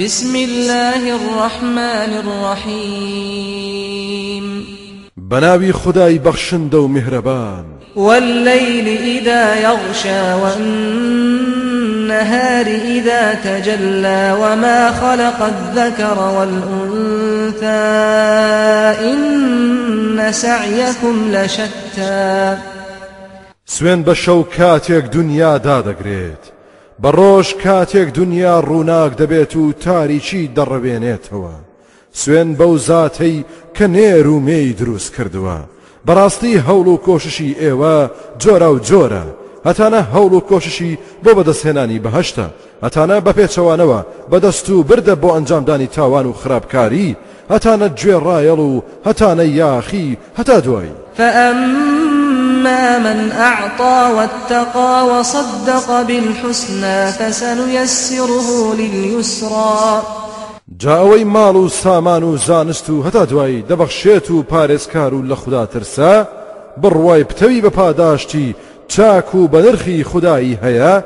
بسم الله الرحمن الرحيم بناوي خداي بخشند ومهربان والليل إذا يغشى والنهار إذا تجلى وما خلق الذكر والأنثى إن سعيكم لشتى سوێن بە شەو کاتێک دنیا دادەگرێت بە ڕۆژ کاتێک دنیا ڕووناک دەبێت و تاریکی دەڕەبێنێتەوە؟ سوێن بەو زاتەی کە نێر و مێی دروست کردووە. بەڕاستی هەوڵ و کۆششی ئێوە جۆرە و جۆرە. هەتانە هەوڵ و کۆششی بۆ بەدەستهێنانی بەهشتا هەتانە بە پێچەوانەوە بەدەست و بردە بۆ ئەنجامدانی تاوان و خراپکاری هەتانە گوێڕایەڵ و هەتانە یاخی هەتا دوایی فأما من أعطى واتقى وصدق بالحسنى فسنيسره لليسرى. جا ئەوەی ماڵ و سامان و زانست و هەتا دوایی دەبەخشێت و پارێزکار و لە خوددا ترسا بڕوای پتەوی بە پاداشتی چاک و نرخی خودایی هەیە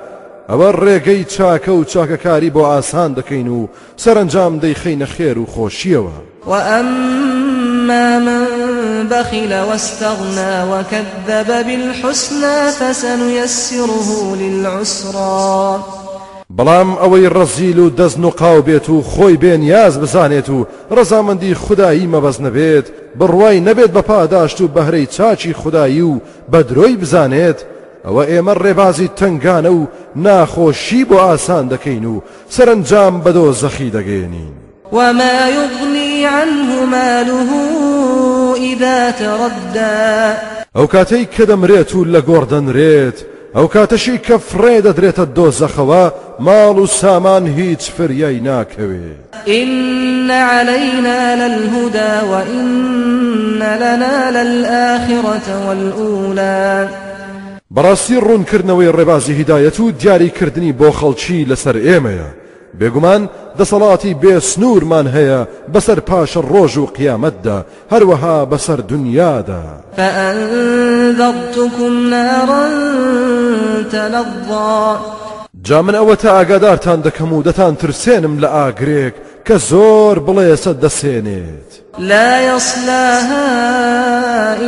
ئەوە ڕێگەی چاکە و چاکەکاری بۆ ئاسان دەکەین و سەرنجام دەیخینە خێر و خۆشیەوە. وأما من بخل واستغنى وكذب بالحسنى فسنيسره للعسرى. بەڵام ئەوەی ڕەزیل و دەست و قاو بێت و خۆی بێن یاز بزانێت و ڕەزامەندی خودایی مەبەز نەبێت بڕوای نەبێت بە پاداشت و بەهرەی چاچی خودایی و بە درۆی بزانێت ئەوە ئێمە ڕێبازی تنگانە و ناخۆشی بۆ ئاسان دەکەین و سەرنجام بەدۆ زەخی دەگەێنین وما يغني عنه ماله إذا تردى. ئەو کاتەی کە دەمرێت و لە گۆڕدەنرێت ئەو کاتەشی کە فرێ دەدرێتە دۆزەخەوە ماڵ و سامان هیچ فریای ناکەوێت إن علينا للهدى وإن لنا للآخرة والأولى. بەڕاستی ڕوونکردنەوەی ڕێبازی هیدایەت و دیاریکردنی بۆ خەڵکی لەسەر ئێمەیە بێگومان دەسەڵاتی بێ سنوورمان هەیە بەسەر پاشە ڕۆژ و قیامەتدا هەروەها بەسەر دنیادا. فأنذرتكم نارا تلظى. جا من ئەوە تا ئاگادارتان دەکەم و دەتان ترسێنم لە ئاگرێک کە زۆر بڵێسە دەسێنێت. لا يصلاها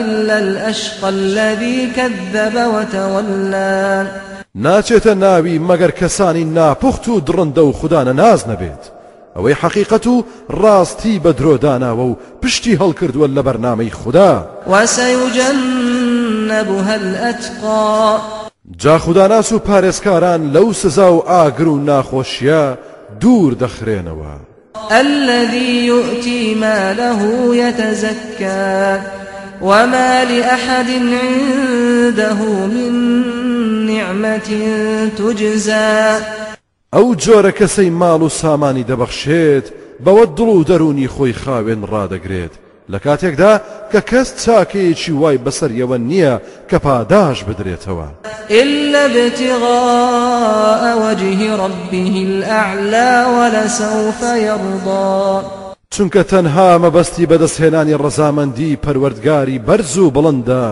إلا الأشقى الذي كذب وتولى. ناچێتە ناوی مەگەر کەسانی ناپوخت و دڕندە و خوددانە ناز نەبێت. ئەوەی حەقیقەت و ڕاستی بە درۆداناوە و پشتی هەڵکردووە لە بەرنامەی خوددا. وسيجنبها الأتقى. جا خوداناس و پارێزکاران لەو سزا و ئاگر و ناخۆشیە دوور دەخرێنەوە. الذي يؤتي ماله يتزكى وما لأحد عنده من نعمة تجزى. ئەو جۆرە کەسەی ماڵ و سامانی دەبەخشێت بەوە دڵ و لە کاتێکدا کە کەس چاکەیەکی وای بەسەریەوە نییە کە پاداش بدرێتەوە. إلا ابتغاء وجه ربه الأعلى ولسوف يرضى. چونکە تەنها مەبەستی بەدەستهێنانی ڕەزامەندی پەروەردگاری بەرز و بڵندە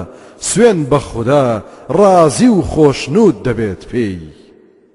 سوێن بە خوددا ڕازی و خۆشنود دەبێت پێی.